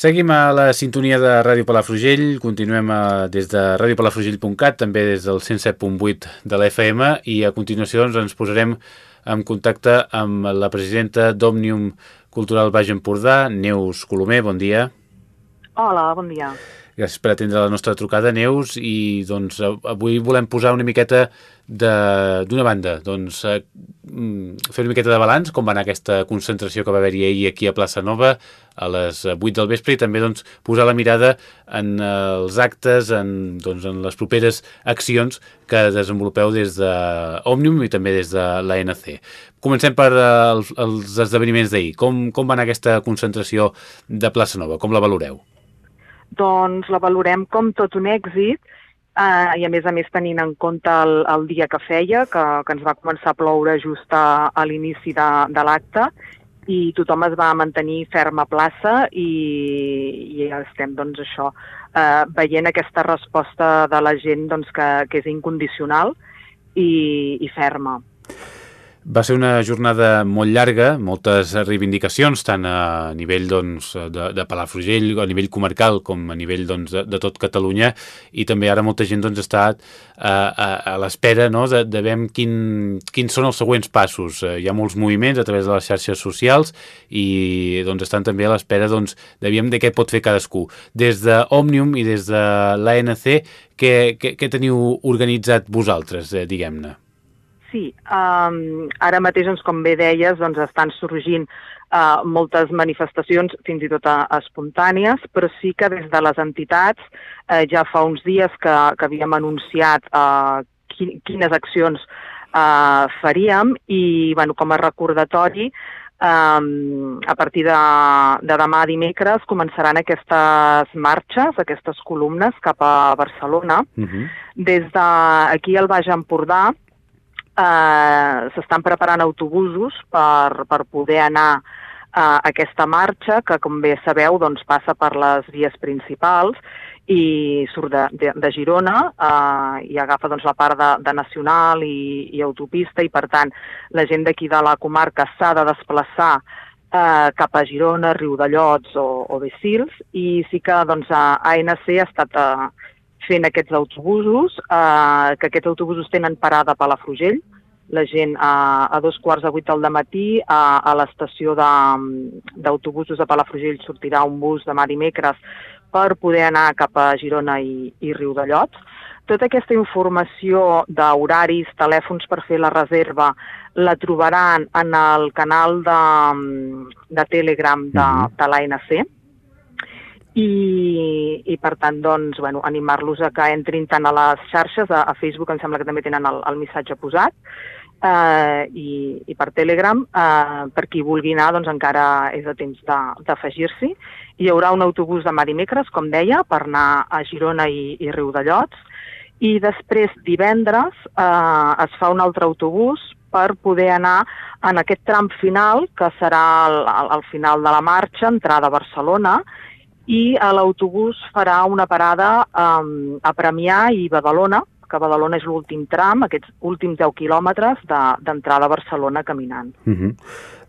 Seguim a la sintonia de Ràdio Palafrugell, continuem a, des de radiopalafrugell.cat, també des del 107.8 de l'FM i a continuació doncs, ens posarem en contacte amb la presidenta d'Òmnium Cultural Baix Empordà, Neus Colomer, bon dia. Hola, bon dia. Gràcies per atendre la nostra trucada, Neus, i doncs avui volem posar una miqueta d'una banda, doncs eh, fer una miqueta de balanç, com va anar aquesta concentració que va haver-hi ahir aquí a Plaça Nova a les 8 del vespre i també doncs, posar la mirada en els actes, en, doncs, en les properes accions que desenvolupeu des d'Òmnium i també des de l'ANC. Comencem per eh, els, els esdeveniments d'ahir. Com, com va anar aquesta concentració de Plaça Nova? Com la valoreu? doncs la valorem com tot un èxit eh, i a més a més tenint en compte el, el dia que feia, que, que ens va començar a ploure just a, a l'inici de, de l'acte i tothom es va mantenir ferma plaça i, i estem doncs això eh, veient aquesta resposta de la gent doncs, que, que és incondicional i, i ferma. Va ser una jornada molt llarga, moltes reivindicacions, tant a nivell doncs, de, de Palafrugell, a nivell comarcal, com a nivell doncs, de, de tot Catalunya, i també ara molta gent doncs, està a, a, a l'espera no? de, de veure quin, quins són els següents passos. Eh, hi ha molts moviments a través de les xarxes socials i doncs, estan també a l'espera doncs, de, de què pot fer cadascú. Des d'Òmnium i des de l'ANC, què, què, què teniu organitzat vosaltres, eh, diguem-ne? Sí, um, ara mateix, doncs, com bé deies, doncs, estan sorgint uh, moltes manifestacions, fins i tot uh, espontànies, però sí que des de les entitats uh, ja fa uns dies que, que havíem anunciat uh, quines accions uh, faríem i, bueno, com a recordatori, Um, a partir de, de demà dimecres començaran aquestes marxes, aquestes columnes cap a Barcelona. Uh -huh. Des d'aquí al Baix Empordà eh, s'estan preparant autobusos per, per poder anar a aquesta marxa, que com bé sabeu doncs, passa per les vies principals i surt de, de, de Girona eh, i agafa doncs, la part de, de Nacional i, i autopista i per tant la gent d'aquí de la comarca s'ha de desplaçar eh, cap a Girona, Riudellots o, o Bessils i sí que doncs, ANC ha estat eh, fent aquests autobusos, eh, que aquests autobusos tenen parada a Palafrugell, la gent a, a dos quarts de vuit del matí a, a l'estació d'autobusos de, de Palafrugell sortirà un bus demà dimecres per poder anar cap a Girona i, i Riudellots. Tota aquesta informació d'horaris, telèfons per fer la reserva, la trobaran en el canal de, de Telegram de, mhm. de l'ANC i, i per tant doncs, bueno, animar-los a que entrin tant a les xarxes, a, a Facebook em sembla que també tenen el, el missatge posat, eh, i, i per Telegram, eh, per qui vulgui anar doncs encara és a temps d'afegir-s'hi. Hi haurà un autobús demà dimecres, com deia, per anar a Girona i, i Riudellots, i després divendres eh, es fa un altre autobús per poder anar en aquest tram final, que serà al, al final de la marxa, entrada a Barcelona, i l'autobús farà una parada eh, a Premià i Badalona, que Badalona és l'últim tram, aquests últims 10 quilòmetres d'entrada de, a Barcelona caminant. Uh mhm. -huh.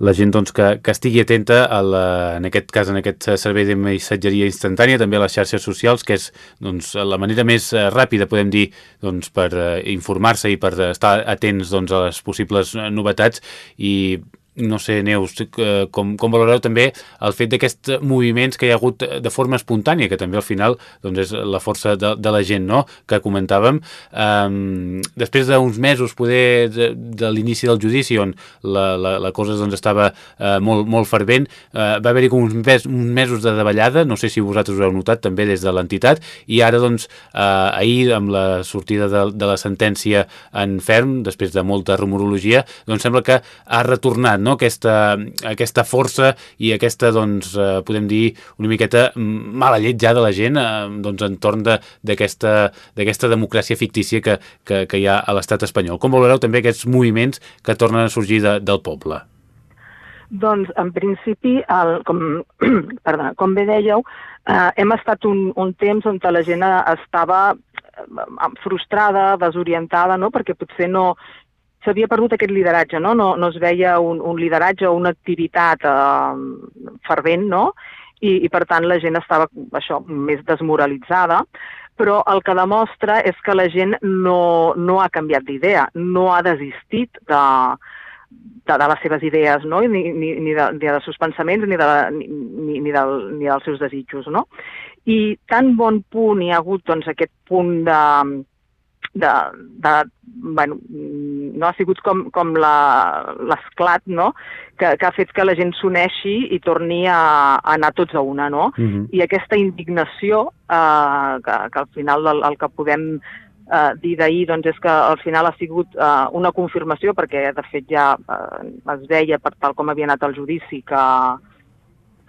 La gent doncs, que, que estigui atenta, a la, en aquest cas, en aquest servei de missatgeria instantània, també a les xarxes socials, que és doncs, la manera més eh, ràpida, podem dir, doncs, per eh, informar-se i per estar atents doncs, a les possibles novetats i no sé, Neus, eh, com, com valoreu també el fet d'aquests moviments que hi ha hagut de forma espontània, que també al final doncs, és la força de, de la gent no? que comentàvem. Um, després d'uns mesos poder de, de l'inici del judici on la, la, la cosa doncs, estava uh, molt, molt fervent, uh, va haver-hi uns, mes, uns mesos de davallada, no sé si vosaltres ho heu notat també des de l'entitat, i ara doncs uh, ahir amb la sortida de, de la sentència en ferm, després de molta rumorologia, doncs sembla que ha retornat no? No? aquesta, aquesta força i aquesta, doncs, eh, podem dir, una miqueta mala llet ja de la gent eh, doncs, entorn d'aquesta democràcia fictícia que, que, que hi ha a l'estat espanyol. Com valoreu també aquests moviments que tornen a sorgir de, del poble? Doncs, en principi, el, com, perdona, com bé dèieu, eh, hem estat un, un temps on la gent estava eh, frustrada, desorientada, no? perquè potser no, s'havia perdut aquest lideratge, no? No, no es veia un, un lideratge o una activitat eh, fervent, no? i, i per tant la gent estava això més desmoralitzada, però el que demostra és que la gent no, no ha canviat d'idea, no ha desistit de, de, de les seves idees, no? ni, ni, ni, de, ni dels seus pensaments ni, de, ni, ni, del, ni dels seus desitjos. No? I tan bon punt hi ha hagut doncs, aquest punt de, de, de bueno, no ha sigut com, com l'esclat, no?, que, que ha fet que la gent s'uneixi i torni a, a anar tots a una, no? Uh -huh. I aquesta indignació, eh, que, que al final el, el que podem eh, dir d'ahir doncs, és que al final ha sigut eh, una confirmació, perquè de fet ja eh, es veia, per tal com havia anat el judici, que,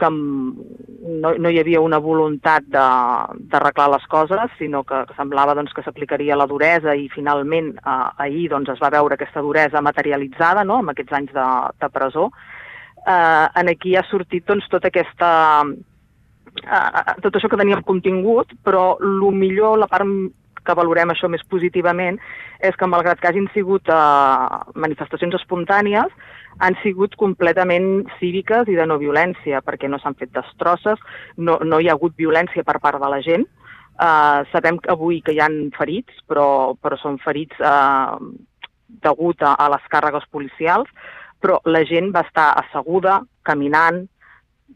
que no, no hi havia una voluntat d'arreglar les coses, sinó que, semblava doncs, que s'aplicaria la duresa i finalment eh, ahir doncs, es va veure aquesta duresa materialitzada no?, amb aquests anys de, de presó. Eh, en aquí ha sortit doncs, tota aquesta, eh, tot això que teníem contingut, però el millor, la part que valorem això més positivament, és que malgrat que hagin sigut eh, manifestacions espontànies, han sigut completament cíviques i de no violència, perquè no s'han fet destrosses, no, no hi ha hagut violència per part de la gent. Uh, sabem que avui que hi han ferits, però, però són ferits uh, degut a, a les càrregues policials, però la gent va estar asseguda, caminant,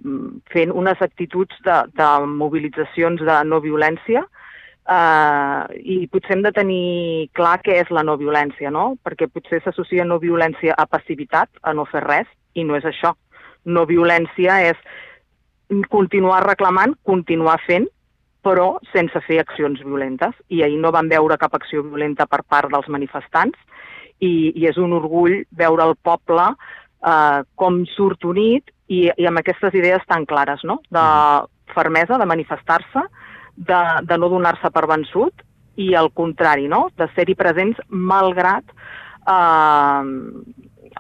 mm, fent unes actituds de, de mobilitzacions de no violència Uh, I potser hem de tenir clar què és la no violència, no? Perquè potser s'associa no violència a passivitat, a no fer res, i no és això. No violència és continuar reclamant, continuar fent, però sense fer accions violentes. I ahir no van veure cap acció violenta per part dels manifestants i, i és un orgull veure el poble eh, com surt unit i, i amb aquestes idees tan clares, no? De mm-hmm. fermesa, de manifestar-se, de, de no donar-se per vençut i al contrari, no? de ser-hi presents malgrat eh,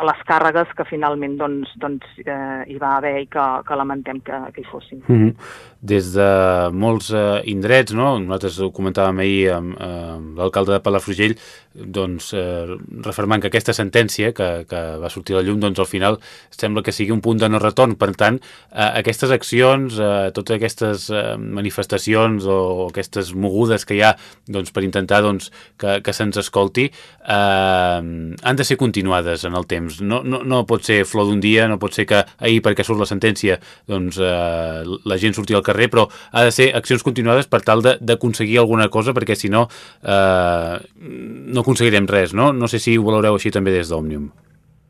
les càrregues que finalment doncs, doncs, eh, hi va haver i que, que lamentem que, que hi fossin. Mm -hmm des de molts eh, indrets, no? nosaltres ho comentàvem ahir amb, amb l'alcalde de Palafrugell, doncs, eh, refermant que aquesta sentència que, que va sortir a la llum, doncs al final sembla que sigui un punt de no retorn. Per tant, eh, aquestes accions, eh, totes aquestes eh, manifestacions o aquestes mogudes que hi ha doncs, per intentar doncs, que, que se'ns escolti, eh, han de ser continuades en el temps. No, no, no pot ser flor d'un dia, no pot ser que ahir, perquè surt la sentència, doncs, eh, la gent surti al carrer però ha de ser accions continuades per tal d'aconseguir alguna cosa, perquè si no, eh, no aconseguirem res, no? No sé si ho valoreu així també des d'Òmnium.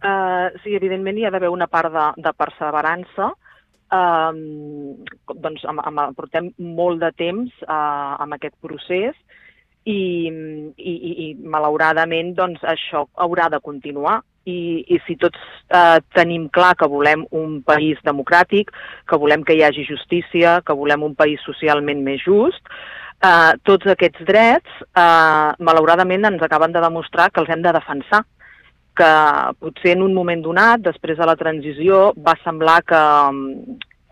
Uh, sí, evidentment hi ha d'haver una part de, de perseverança, um, doncs amb, amb, portem molt de temps uh, amb aquest procés i, i, i malauradament doncs, això haurà de continuar i, i si tots eh, tenim clar que volem un país democràtic, que volem que hi hagi justícia, que volem un país socialment més just, eh, tots aquests drets, eh, malauradament, ens acaben de demostrar que els hem de defensar. Que potser en un moment donat, després de la transició, va semblar que,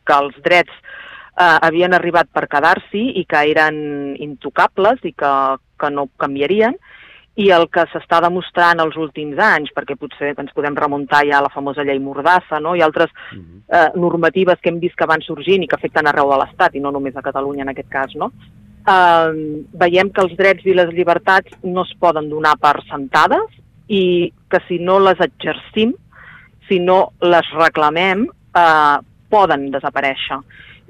que els drets eh, havien arribat per quedar-s'hi i que eren intocables i que, que no canviarien, i el que s'està demostrant els últims anys, perquè potser ens podem remuntar ja a la famosa llei Mordassa no? i altres uh mhm. -huh. eh, normatives que hem vist que van sorgint i que afecten arreu de l'Estat, i no només a Catalunya en aquest cas, no? eh, veiem que els drets i les llibertats no es poden donar per sentades i que si no les exercim, si no les reclamem, eh, poden desaparèixer.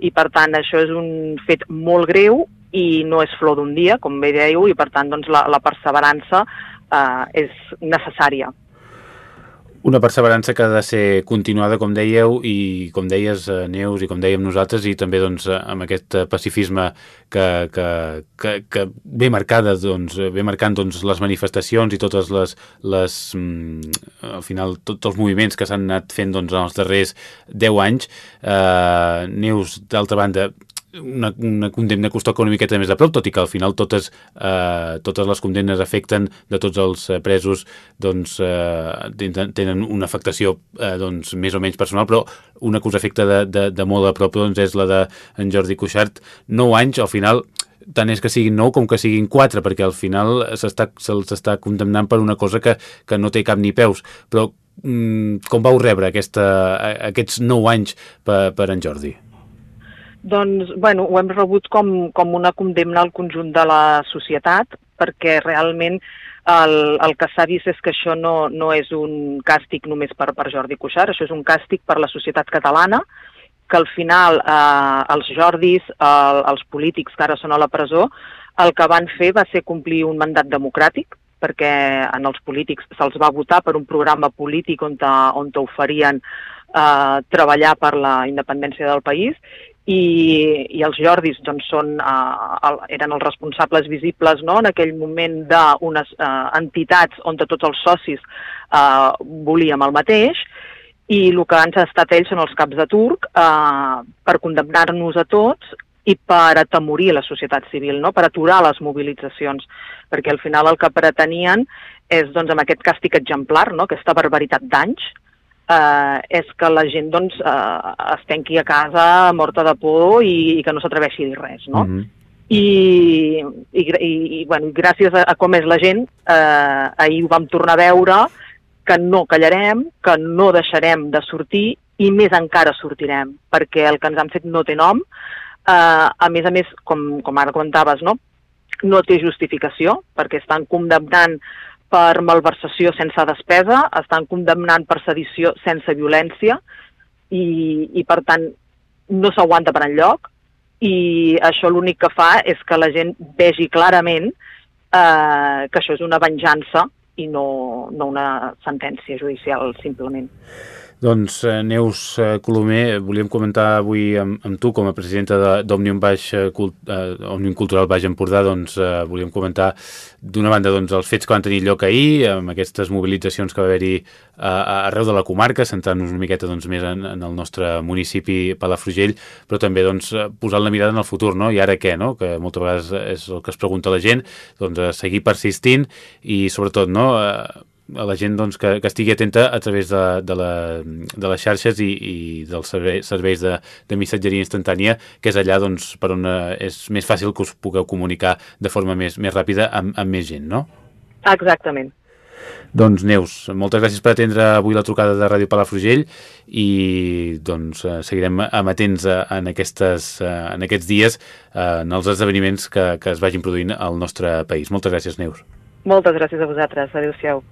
I per tant això és un fet molt greu i no és flor d'un dia, com bé dèieu, i per tant doncs, la, la perseverança eh, és necessària. Una perseverança que ha de ser continuada, com dèieu, i com deies, eh, Neus, i com dèiem nosaltres, i també doncs, amb aquest pacifisme que, que, que, que ve marcada, doncs, ve marcant doncs, les manifestacions i totes les, les mm, al final, tots els moviments que s'han anat fent doncs, en els darrers 10 anys. Eh, Neus, d'altra banda, una, una condemna que us toca una miqueta més de prop, tot i que al final totes, eh, totes les condemnes afecten de tots els eh, presos doncs, eh, tenen una afectació eh, doncs, més o menys personal, però una que us afecta de, de, de molt a prop doncs, és la de en Jordi Cuixart. 9 anys, al final, tant és que siguin 9 com que siguin 4, perquè al final se'ls està condemnant per una cosa que, que no té cap ni peus. Però mm, com vau rebre aquesta, aquests 9 anys per, per en Jordi? Doncs, bueno, ho hem rebut com, com una condemna al conjunt de la societat, perquè realment el, el que s'ha vist és que això no, no és un càstig només per, per Jordi Cuixart, això és un càstig per la societat catalana, que al final eh, els Jordis, eh, els polítics que ara són a la presó, el que van fer va ser complir un mandat democràtic, perquè en els polítics se'ls va votar per un programa polític on, on oferien eh, treballar per la independència del país i, i els Jordis doncs, són, eh, el, eren els responsables visibles no? en aquell moment d'unes eh, entitats on tots els socis eh, volíem el mateix i el que han estat ells són els caps de turc eh, per condemnar-nos a tots i per atemorir la societat civil, no? per aturar les mobilitzacions, perquè al final el que pretenien és, doncs, amb aquest càstig exemplar, no? aquesta barbaritat d'anys, eh, és que la gent doncs, eh, es tenqui a casa morta de por i, i que no s'atreveixi a dir res. No? Mm -hmm. I, i, i, bueno, gràcies a, a com és la gent, eh, ahir ho vam tornar a veure, que no callarem, que no deixarem de sortir i més encara sortirem, perquè el que ens han fet no té nom, eh, a més a més, com, com ara comentaves, no? no té justificació, perquè estan condemnant per malversació sense despesa, estan condemnant per sedició sense violència i, i per tant, no s'aguanta per enlloc i això l'únic que fa és que la gent vegi clarament eh, que això és una venjança i no, no una sentència judicial, simplement. Doncs eh, Neus eh, Colomer, volíem comentar avui amb, amb tu com a presidenta d'Òmnium Baix, eh, Cult, eh, Cultural Baix Empordà, doncs eh, volíem comentar d'una banda doncs, els fets que van tenir lloc ahir, amb aquestes mobilitzacions que va haver-hi eh, arreu de la comarca, centrant-nos una miqueta doncs, més en, en el nostre municipi Palafrugell, però també doncs, posant la mirada en el futur, no? I ara què, no? Que moltes vegades és el que es pregunta la gent, doncs seguir persistint i sobretot, no? Eh, a la gent doncs, que, que estigui atenta a través de, de, la, de les xarxes i, i dels serveis, serveis de, de missatgeria instantània, que és allà doncs, per on eh, és més fàcil que us pugueu comunicar de forma més, més ràpida amb, amb més gent, no? Exactament. Doncs Neus, moltes gràcies per atendre avui la trucada de Ràdio Palafrugell i doncs eh, seguirem amatents en, aquestes, en aquests dies en els esdeveniments que, que es vagin produint al nostre país. Moltes gràcies, Neus. Moltes gràcies a vosaltres. Adéu-siau.